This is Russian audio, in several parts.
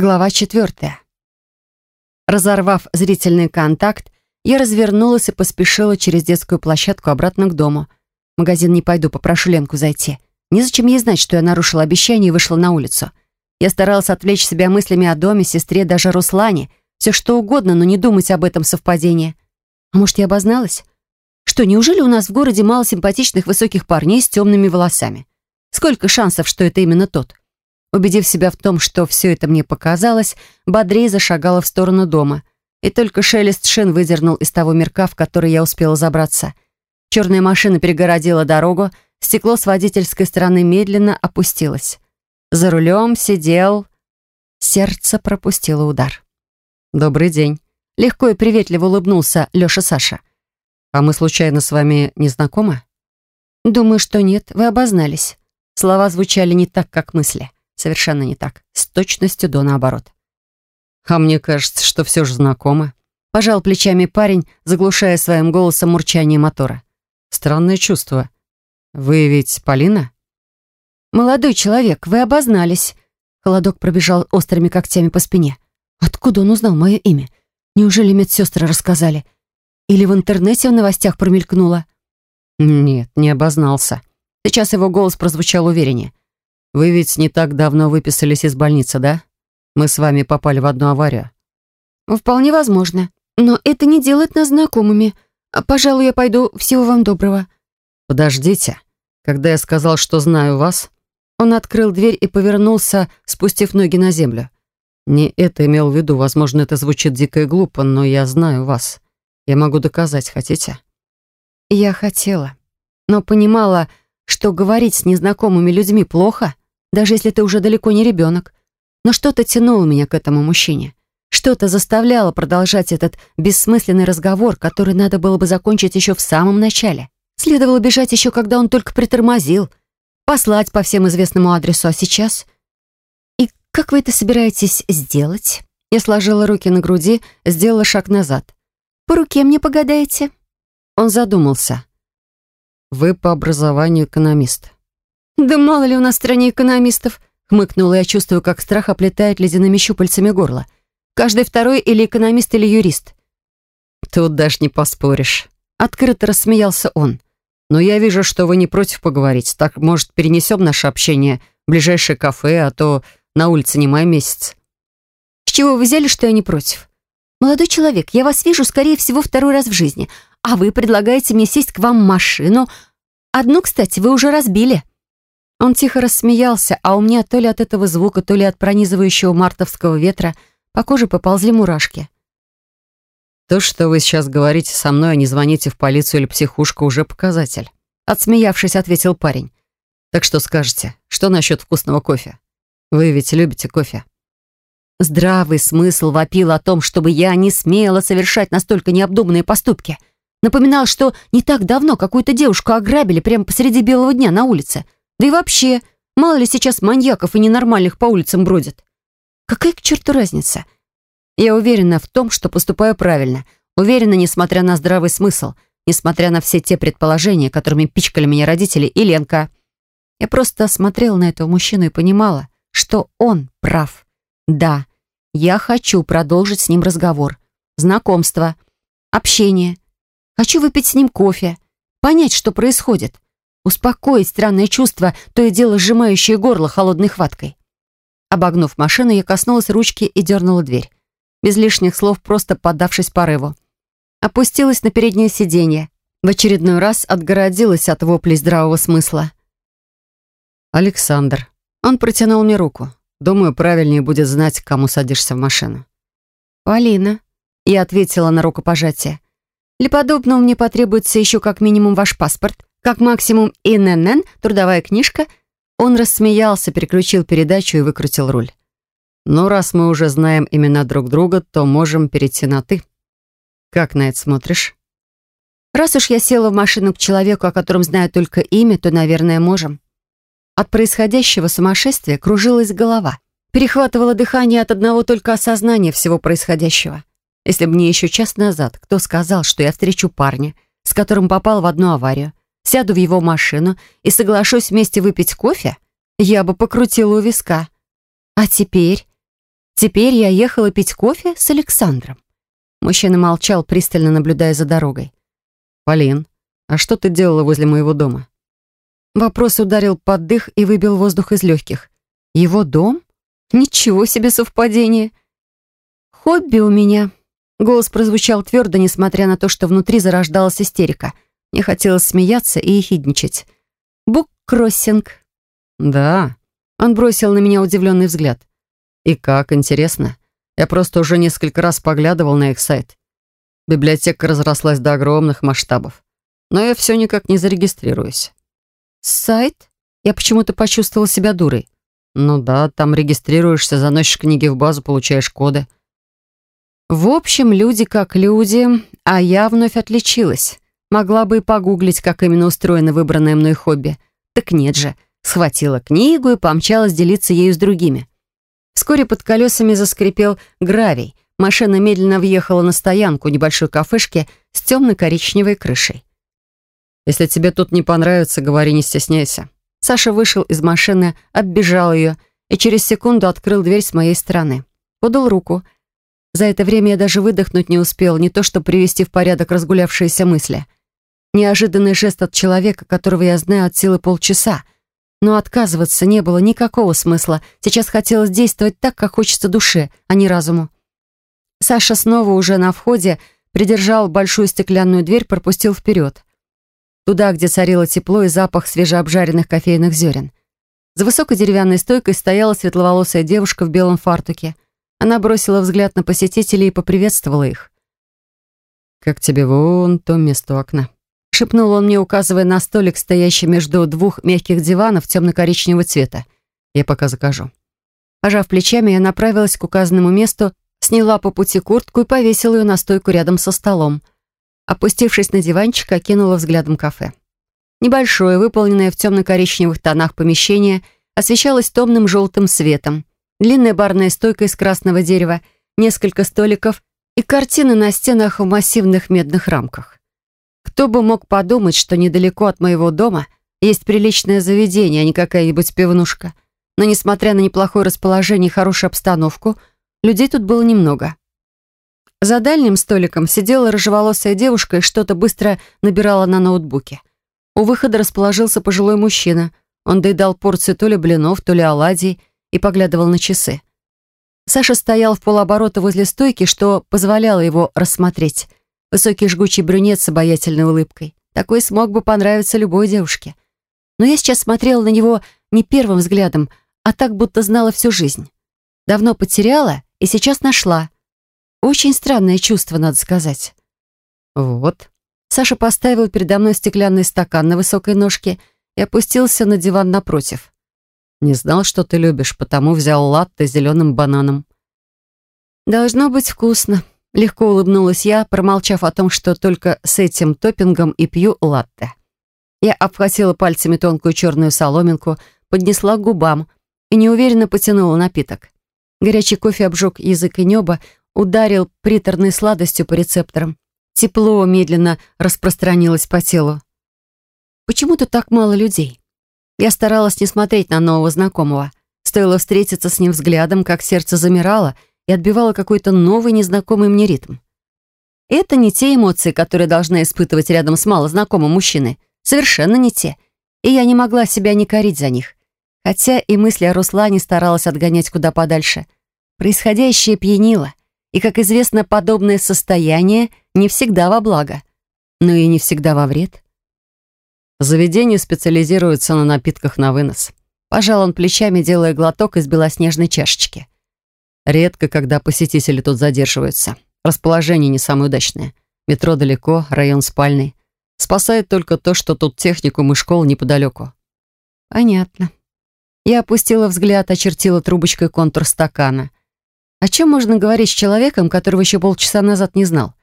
Глава четвертая. Разорвав зрительный контакт, я развернулась и поспешила через детскую площадку обратно к дому. В магазин не пойду, попрошу Ленку зайти. Незачем ей знать, что я нарушила обещание и вышла на улицу. Я старалась отвлечь себя мыслями о доме, сестре, даже Руслане. Все что угодно, но не думать об этом совпадении. А может, я обозналась? Что, неужели у нас в городе мало симпатичных высоких парней с темными волосами? Сколько шансов, что это именно тот? Убедив себя в том, что все это мне показалось, бодрее зашагала в сторону дома. И только шелест шин выдернул из того мирка, в который я успела забраться. Черная машина перегородила дорогу, стекло с водительской стороны медленно опустилось. За рулем сидел... Сердце пропустило удар. «Добрый день». Легко и приветливо улыбнулся Лёша Саша. «А мы случайно с вами не знакомы?» «Думаю, что нет. Вы обознались». Слова звучали не так, как мысли. Совершенно не так. С точностью до наоборот. «А мне кажется, что все же знакомо», — пожал плечами парень, заглушая своим голосом мурчание мотора. «Странное чувство. Вы ведь Полина?» «Молодой человек, вы обознались». Холодок пробежал острыми когтями по спине. «Откуда он узнал мое имя? Неужели медсестры рассказали? Или в интернете в новостях промелькнуло?» «Нет, не обознался». Сейчас его голос прозвучал увереннее. Вы ведь не так давно выписались из больницы, да? Мы с вами попали в одну аварию. Вполне возможно. Но это не делает нас знакомыми. Пожалуй, я пойду. Всего вам доброго. Подождите. Когда я сказал, что знаю вас, он открыл дверь и повернулся, спустив ноги на землю. Не это имел в виду. Возможно, это звучит дико и глупо, но я знаю вас. Я могу доказать, хотите? Я хотела, но понимала, что говорить с незнакомыми людьми плохо даже если ты уже далеко не ребенок. Но что-то тянуло меня к этому мужчине. Что-то заставляло продолжать этот бессмысленный разговор, который надо было бы закончить еще в самом начале. Следовало бежать еще, когда он только притормозил, послать по всем известному адресу, а сейчас... «И как вы это собираетесь сделать?» Я сложила руки на груди, сделала шаг назад. «По руке мне погадаете?» Он задумался. «Вы по образованию экономист. «Да мало ли у нас в стране экономистов», — хмыкнула я, чувствую, как страх оплетает ледяными щупальцами горло. «Каждый второй или экономист, или юрист». «Тут даже не поспоришь», — открыто рассмеялся он. «Но я вижу, что вы не против поговорить. Так, может, перенесем наше общение в ближайшее кафе, а то на улице не май месяц». «С чего вы взяли, что я не против?» «Молодой человек, я вас вижу, скорее всего, второй раз в жизни, а вы предлагаете мне сесть к вам в машину. Одну, кстати, вы уже разбили». Он тихо рассмеялся, а у меня то ли от этого звука, то ли от пронизывающего мартовского ветра по коже поползли мурашки. «То, что вы сейчас говорите со мной, а не звоните в полицию или психушку, уже показатель», отсмеявшись, ответил парень. «Так что скажете, что насчет вкусного кофе? Вы ведь любите кофе?» Здравый смысл вопил о том, чтобы я не смела совершать настолько необдуманные поступки. Напоминал, что не так давно какую-то девушку ограбили прямо посреди белого дня на улице — да и вообще, мало ли сейчас маньяков и ненормальных по улицам бродит. Какая к черту разница? Я уверена в том, что поступаю правильно. Уверена, несмотря на здравый смысл, несмотря на все те предположения, которыми пичкали меня родители и Ленка. Я просто смотрела на этого мужчину и понимала, что он прав. Да, я хочу продолжить с ним разговор. Знакомство, общение. Хочу выпить с ним кофе, понять, что происходит успокоить странное чувство, то и дело сжимающее горло холодной хваткой. Обогнув машину, я коснулась ручки и дернула дверь. Без лишних слов, просто поддавшись порыву. Опустилась на переднее сиденье. В очередной раз отгородилась от воплей здравого смысла. «Александр». Он протянул мне руку. «Думаю, правильнее будет знать, к кому садишься в машину». «Полина». Я ответила на рукопожатие. «Для подобного мне потребуется еще как минимум ваш паспорт, как максимум ИНН, трудовая книжка. Он рассмеялся, переключил передачу и выкрутил руль. «Ну, раз мы уже знаем имена друг друга, то можем перейти на «ты». Как на это смотришь?» «Раз уж я села в машину к человеку, о котором знаю только имя, то, наверное, можем». От происходящего сумасшествия кружилась голова. Перехватывало дыхание от одного только осознания всего происходящего. Если бы мне еще час назад кто сказал, что я встречу парня, с которым попал в одну аварию, сяду в его машину и соглашусь вместе выпить кофе, я бы покрутила у виска. А теперь? Теперь я ехала пить кофе с Александром. Мужчина молчал, пристально наблюдая за дорогой. «Полин, а что ты делала возле моего дома?» Вопрос ударил под дых и выбил воздух из легких. «Его дом? Ничего себе совпадение!» «Хобби у меня». Голос прозвучал твердо, несмотря на то, что внутри зарождалась истерика. Мне хотелось смеяться и ехидничать. «Буккроссинг». «Да». Он бросил на меня удивленный взгляд. «И как, интересно? Я просто уже несколько раз поглядывал на их сайт. Библиотека разрослась до огромных масштабов. Но я все никак не зарегистрируюсь». «Сайт?» Я почему-то почувствовала себя дурой. «Ну да, там регистрируешься, заносишь книги в базу, получаешь коды». В общем, люди как люди, а я вновь отличилась. Могла бы и погуглить, как именно устроено выбранное мной хобби. Так нет же. Схватила книгу и помчалась делиться ею с другими. Вскоре под колесами заскрипел гравий. Машина медленно въехала на стоянку небольшой кафешки с темно-коричневой крышей. «Если тебе тут не понравится, говори, не стесняйся». Саша вышел из машины, оббежал ее и через секунду открыл дверь с моей стороны. Подал руку. За это время я даже выдохнуть не успел, не то что привести в порядок разгулявшиеся мысли. Неожиданный жест от человека, которого я знаю от силы полчаса — но отказываться не было никакого смысла. Сейчас хотелось действовать так, как хочется душе, а не разуму. Саша снова уже на входе придержал большую стеклянную дверь, пропустил вперед. Туда, где царило тепло и запах свежеобжаренных кофейных зерен. За высокой деревянной стойкой стояла светловолосая девушка в белом фартуке. Она бросила взгляд на посетителей и поприветствовала их. «Как тебе вон то место у окна?» шепнул он мне, указывая на столик, стоящий между двух мягких диванов темно-коричневого цвета. «Я пока закажу». Пожав плечами, я направилась к указанному месту, сняла по пути куртку и повесила ее на стойку рядом со столом. Опустившись на диванчик, окинула взглядом кафе. Небольшое, выполненное в темно-коричневых тонах помещение, освещалось томным желтым светом. Длинная барная стойка из красного дерева, несколько столиков и картины на стенах в массивных медных рамках. Кто бы мог подумать, что недалеко от моего дома есть приличное заведение, а не какая-нибудь пивнушка. Но, несмотря на неплохое расположение и хорошую обстановку, людей тут было немного. За дальним столиком сидела рыжеволосая девушка и что-то быстро набирала на ноутбуке. У выхода расположился пожилой мужчина. Он доедал порцию то ли блинов, то ли оладий и поглядывал на часы. Саша стоял в полоборота возле стойки, что позволяло его рассмотреть. Высокий жгучий брюнет с обаятельной улыбкой. Такой смог бы понравиться любой девушке. Но я сейчас смотрела на него не первым взглядом, а так, будто знала всю жизнь. Давно потеряла и сейчас нашла. Очень странное чувство, надо сказать. Вот. Саша поставил передо мной стеклянный стакан на высокой ножке и опустился на диван напротив. Не знал, что ты любишь, потому взял латте с зеленым бананом. Должно быть вкусно. Легко улыбнулась я, промолчав о том, что только с этим топпингом и пью латте. Я обхватила пальцами тонкую черную соломинку, поднесла к губам и неуверенно потянула напиток. Горячий кофе обжег язык и небо, ударил приторной сладостью по рецепторам. Тепло медленно распространилось по телу. Почему тут так мало людей? Я старалась не смотреть на нового знакомого. Стоило встретиться с ним взглядом, как сердце замирало — и отбивала какой-то новый, незнакомый мне ритм. Это не те эмоции, которые должна испытывать рядом с малознакомым мужчиной. Совершенно не те. И я не могла себя не корить за них. Хотя и мысли о Руслане старалась отгонять куда подальше. Происходящее пьянило. И, как известно, подобное состояние не всегда во благо, но и не всегда во вред. Заведение специализируется на напитках на вынос. Пожал он плечами, делая глоток из белоснежной чашечки. Редко, когда посетители тут задерживаются. Расположение не самое удачное. Метро далеко, район спальный. Спасает только то, что тут техникум и школа неподалеку. Понятно. Я опустила взгляд, очертила трубочкой контур стакана. О чем можно говорить с человеком, которого еще полчаса назад не знал?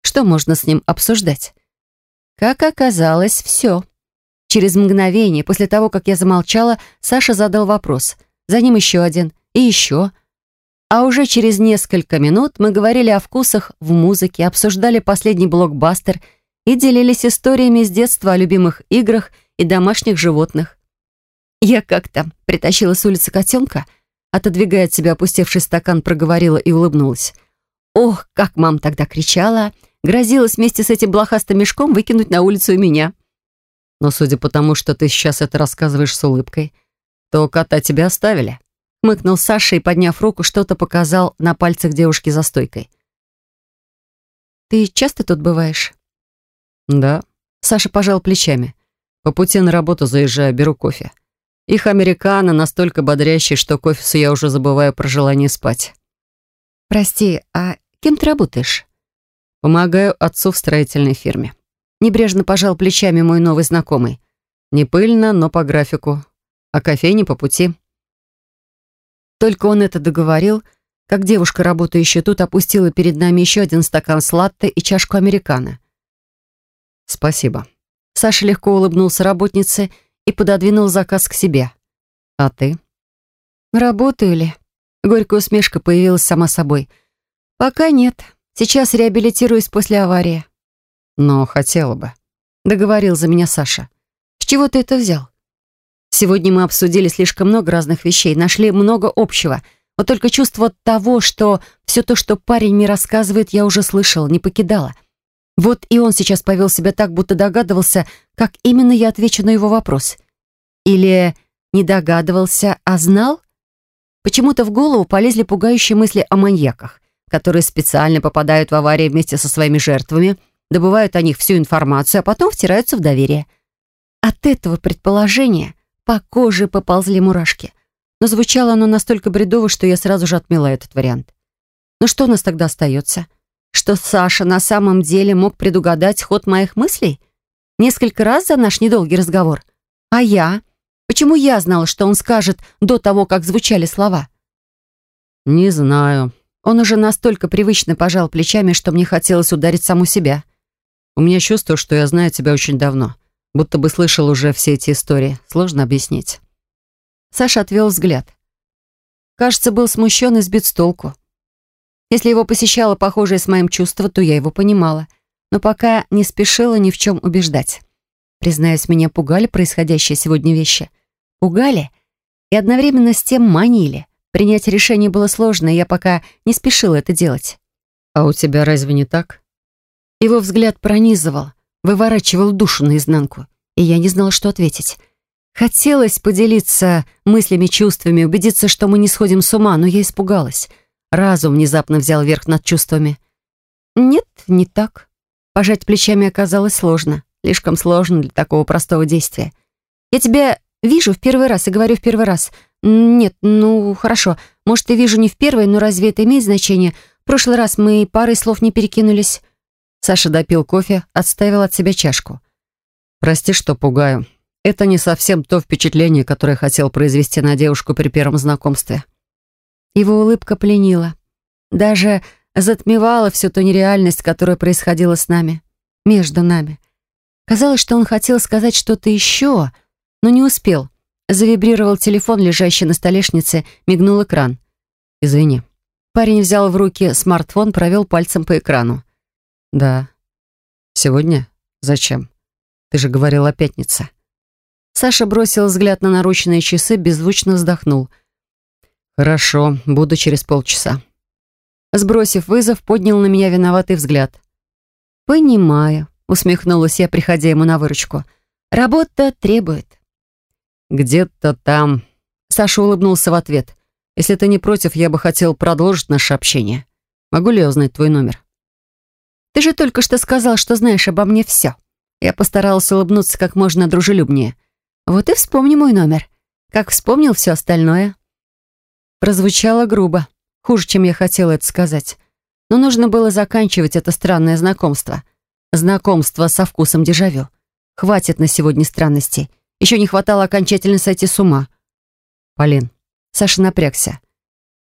Что можно с ним обсуждать? Как оказалось, все. Через мгновение, после того, как я замолчала, Саша задал вопрос. За ним еще один. И еще. А уже через несколько минут мы говорили о вкусах в музыке, обсуждали последний блокбастер и делились историями с детства о любимых играх и домашних животных. Я как-то притащила с улицы котенка, отодвигая от себя опустевший стакан, проговорила и улыбнулась. Ох, как мама тогда кричала, грозилась вместе с этим блохастым мешком выкинуть на улицу и меня. Но судя по тому, что ты сейчас это рассказываешь с улыбкой, то кота тебя оставили. Мыкнул Саша и, подняв руку, что-то показал на пальцах девушки за стойкой. «Ты часто тут бываешь?» «Да». Саша пожал плечами. «По пути на работу заезжаю, беру кофе. Их американо настолько бодрящий, что кофе я уже забываю про желание спать». «Прости, а кем ты работаешь?» «Помогаю отцу в строительной фирме». Небрежно пожал плечами мой новый знакомый. «Не пыльно, но по графику. А кофейни по пути». Только он это договорил, как девушка, работающая тут, опустила перед нами еще один стакан с и чашку американо. «Спасибо». Саша легко улыбнулся работнице и пододвинул заказ к себе. «А ты?» «Работаю ли?» Горькая усмешка появилась сама собой. «Пока нет. Сейчас реабилитируюсь после аварии». «Но хотела бы», — договорил за меня Саша. «С чего ты это взял?» «Сегодня мы обсудили слишком много разных вещей, нашли много общего. Вот только чувство того, что все то, что парень мне рассказывает, я уже слышала, не покидала. Вот и он сейчас повел себя так, будто догадывался, как именно я отвечу на его вопрос. Или не догадывался, а знал? Почему-то в голову полезли пугающие мысли о маньяках, которые специально попадают в аварии вместе со своими жертвами, добывают о них всю информацию, а потом втираются в доверие. От этого предположения по коже поползли мурашки. Но звучало оно настолько бредово, что я сразу же отмела этот вариант. Ну что у нас тогда остается? Что Саша на самом деле мог предугадать ход моих мыслей? Несколько раз за наш недолгий разговор. А я? Почему я знала, что он скажет до того, как звучали слова? Не знаю. Он уже настолько привычно пожал плечами, что мне хотелось ударить саму себя. У меня чувство, что я знаю тебя очень давно. Будто бы слышал уже все эти истории. Сложно объяснить. Саша отвел взгляд. Кажется, был смущен и сбит с толку. Если его посещало похожее с моим чувство, то я его понимала. Но пока не спешила ни в чем убеждать. Признаюсь, меня пугали происходящие сегодня вещи. Пугали и одновременно с тем манили. Принять решение было сложно, и я пока не спешила это делать. «А у тебя разве не так?» Его взгляд пронизывал, выворачивал душу наизнанку, и я не знала, что ответить. Хотелось поделиться мыслями, чувствами, убедиться, что мы не сходим с ума, но я испугалась — Разум внезапно взял верх над чувствами. Нет, не так. Пожать плечами оказалось сложно. Слишком сложно для такого простого действия. Я тебя вижу в первый раз и говорю в первый раз. Нет, ну, хорошо. Может, и вижу не в первый, но разве это имеет значение? В прошлый раз мы парой слов не перекинулись. Саша допил кофе, отставил от себя чашку. «Прости, что пугаю. Это не совсем то впечатление, которое хотел произвести на девушку при первом знакомстве». Его улыбка пленила. Даже затмевала всю ту нереальность, которая происходила с нами, между нами. Казалось, что он хотел сказать что-то еще, но не успел. Завибрировал телефон, лежащий на столешнице, мигнул экран. «Извини». Парень взял в руки смартфон, провел пальцем по экрану. «Да. Сегодня? Зачем? Ты же говорил о пятнице». Саша бросил взгляд на наручные часы, беззвучно вздохнул — «Хорошо, буду через полчаса». Сбросив вызов, поднял на меня виноватый взгляд. «Понимаю», — усмехнулась я, приходя ему на выручку. «Работа требует». «Где-то там...» Саша улыбнулся в ответ. «Если ты не против, я бы хотел продолжить наше общение. Могу ли я узнать твой номер?» «Ты же только что сказал, что знаешь обо мне все». Я постаралась улыбнуться как можно дружелюбнее. «Вот и вспомни мой номер. Как вспомнил все остальное». Прозвучало грубо, хуже, чем я хотела это сказать. Но нужно было заканчивать это странное знакомство. Знакомство со вкусом дежавю. Хватит на сегодня странностей. Еще не хватало окончательно сойти с ума. Полин. Саша напрягся.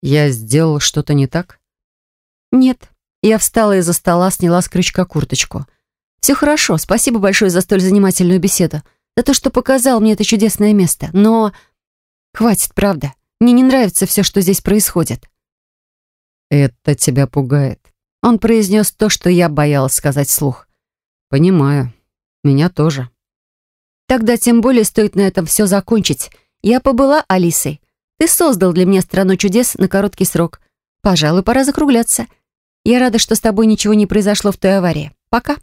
Я сделал что-то не так? Нет. Я встала из-за стола, сняла с крючка курточку. Все хорошо, спасибо большое за столь занимательную беседу. За то, что показал мне это чудесное место. Но... Хватит, правда. Мне не нравится все, что здесь происходит». «Это тебя пугает». Он произнес то, что я боялась сказать вслух. «Понимаю. Меня тоже». «Тогда тем более стоит на этом все закончить. Я побыла Алисой. Ты создал для меня страну чудес на короткий срок. Пожалуй, пора закругляться. Я рада, что с тобой ничего не произошло в той аварии. Пока».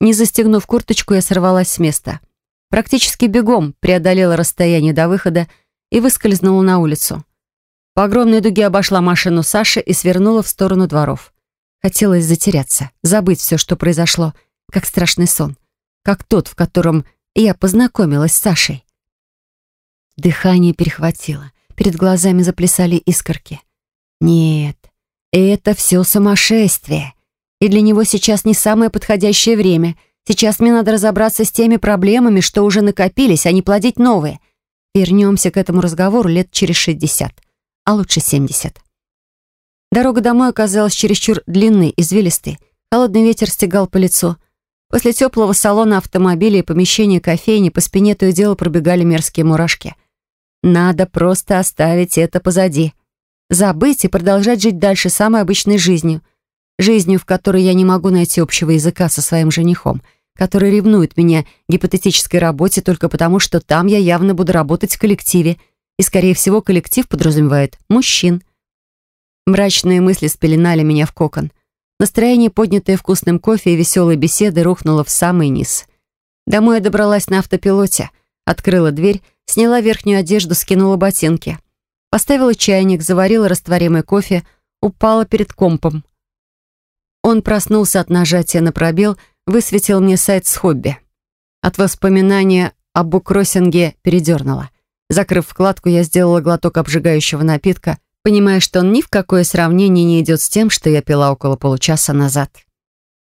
Не застегнув курточку, я сорвалась с места. Практически бегом преодолела расстояние до выхода и выскользнула на улицу. По огромной дуге обошла машину Саши и свернула в сторону дворов. Хотелось затеряться, забыть все, что произошло, как страшный сон, как тот, в котором я познакомилась с Сашей. Дыхание перехватило, перед глазами заплясали искорки. Нет, это все сумасшествие. И для него сейчас не самое подходящее время. Сейчас мне надо разобраться с теми проблемами, что уже накопились, а не плодить новые. Вернемся к этому разговору лет через шестьдесят, а лучше семьдесят. Дорога домой оказалась чересчур длинной, извилистой. Холодный ветер стегал по лицу. После теплого салона автомобиля и помещения кофейни по спине то и дело пробегали мерзкие мурашки. Надо просто оставить это позади. Забыть и продолжать жить дальше самой обычной жизнью. Жизнью, в которой я не могу найти общего языка со своим женихом, который ревнует меня гипотетической работе только потому, что там я явно буду работать в коллективе, и, скорее всего, коллектив подразумевает мужчин. Мрачные мысли спеленали меня в кокон. Настроение, поднятое вкусным кофе и веселой беседой, рухнуло в самый низ. Домой я добралась на автопилоте, открыла дверь, сняла верхнюю одежду, скинула ботинки. Поставила чайник, заварила растворимый кофе, упала перед компом. Он проснулся от нажатия на пробел, высветил мне сайт с хобби. От воспоминания об буккроссинге передернула. Закрыв вкладку, я сделала глоток обжигающего напитка — понимая, что он ни в какое сравнение не идет с тем, что я пила около получаса назад.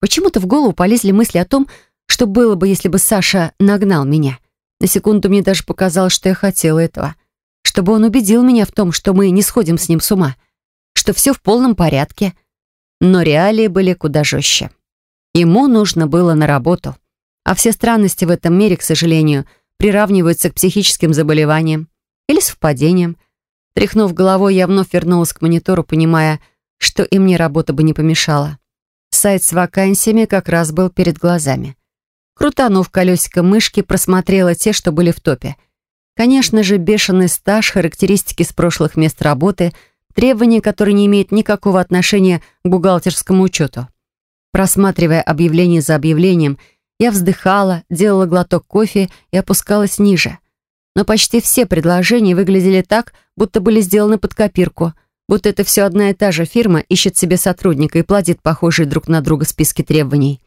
Почему-то в голову полезли мысли о том, что было бы, если бы Саша нагнал меня. На секунду мне даже показалось, что я хотела этого. Чтобы он убедил меня в том, что мы не сходим с ним с ума. Что все в полном порядке. Но реалии были куда жестче. Ему нужно было на работу. А все странности в этом мире, к сожалению, приравниваются к психическим заболеваниям или совпадениям, Тряхнув головой, я вновь вернулась к монитору, понимая, что и мне работа бы не помешала. Сайт с вакансиями как раз был перед глазами. Крутанув колесико мышки, просмотрела те, что были в топе. Конечно же, бешеный стаж, характеристики с прошлых мест работы, требования, которые не имеют никакого отношения к бухгалтерскому учету. Просматривая объявление за объявлением, я вздыхала, делала глоток кофе и опускалась ниже но почти все предложения выглядели так, будто были сделаны под копирку, будто это все одна и та же фирма ищет себе сотрудника и платит похожие друг на друга списки требований.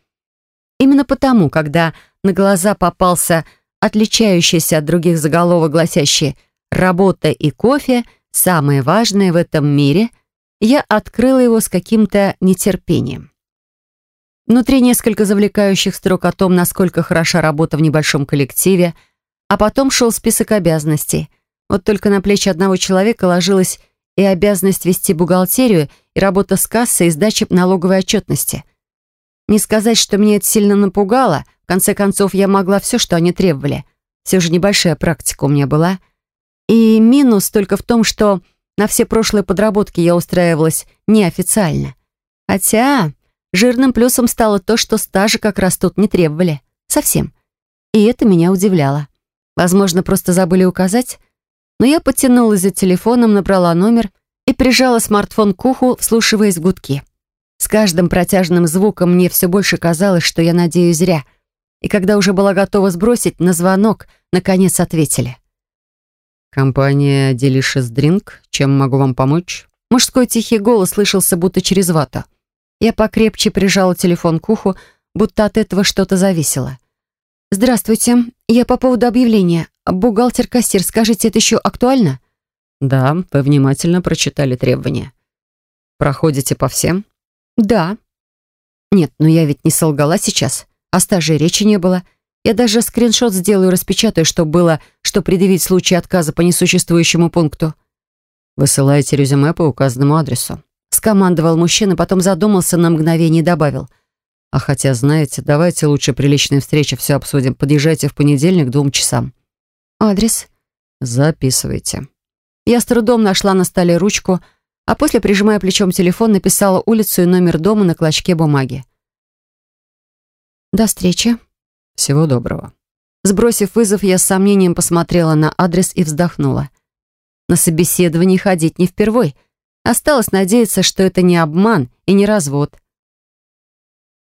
Именно потому, когда на глаза попался отличающийся от других заголовок, гласящий «Работа и кофе – самое важное в этом мире», я открыла его с каким-то нетерпением. Внутри несколько завлекающих строк о том, насколько хороша работа в небольшом коллективе – а потом шел список обязанностей. Вот только на плечи одного человека ложилась и обязанность вести бухгалтерию, и работа с кассой, и сдача налоговой отчетности. Не сказать, что мне это сильно напугало. В конце концов, я могла все, что они требовали. Все же небольшая практика у меня была. И минус только в том, что на все прошлые подработки я устраивалась неофициально. Хотя жирным плюсом стало то, что стажа как раз тут не требовали. Совсем. И это меня удивляло. Возможно, просто забыли указать? Но я потянулась за телефоном, набрала номер и прижала смартфон к уху, вслушиваясь в гудки. С каждым протяжным звуком мне все больше казалось, что я надеюсь зря. И когда уже была готова сбросить, на звонок наконец ответили. «Компания Delicious Drink. Чем могу вам помочь?» Мужской тихий голос слышался будто через вату. Я покрепче прижала телефон к уху, будто от этого что-то зависело. «Здравствуйте. Я по поводу объявления. Бухгалтер-кассир, скажите, это еще актуально?» «Да, вы внимательно прочитали требования. Проходите по всем?» «Да». «Нет, но я ведь не солгала сейчас. О стаже речи не было. Я даже скриншот сделаю, распечатаю, чтобы было, что предъявить в случае отказа по несуществующему пункту». «Высылаете резюме по указанному адресу», — скомандовал мужчина, потом задумался на мгновение и добавил — а хотя, знаете, давайте лучше при личной встрече все обсудим. Подъезжайте в понедельник к двум часам. Адрес? Записывайте. Я с трудом нашла на столе ручку, а после, прижимая плечом телефон, написала улицу и номер дома на клочке бумаги. До встречи. Всего доброго. Сбросив вызов, я с сомнением посмотрела на адрес и вздохнула. На собеседование ходить не впервой. Осталось надеяться, что это не обман и не развод.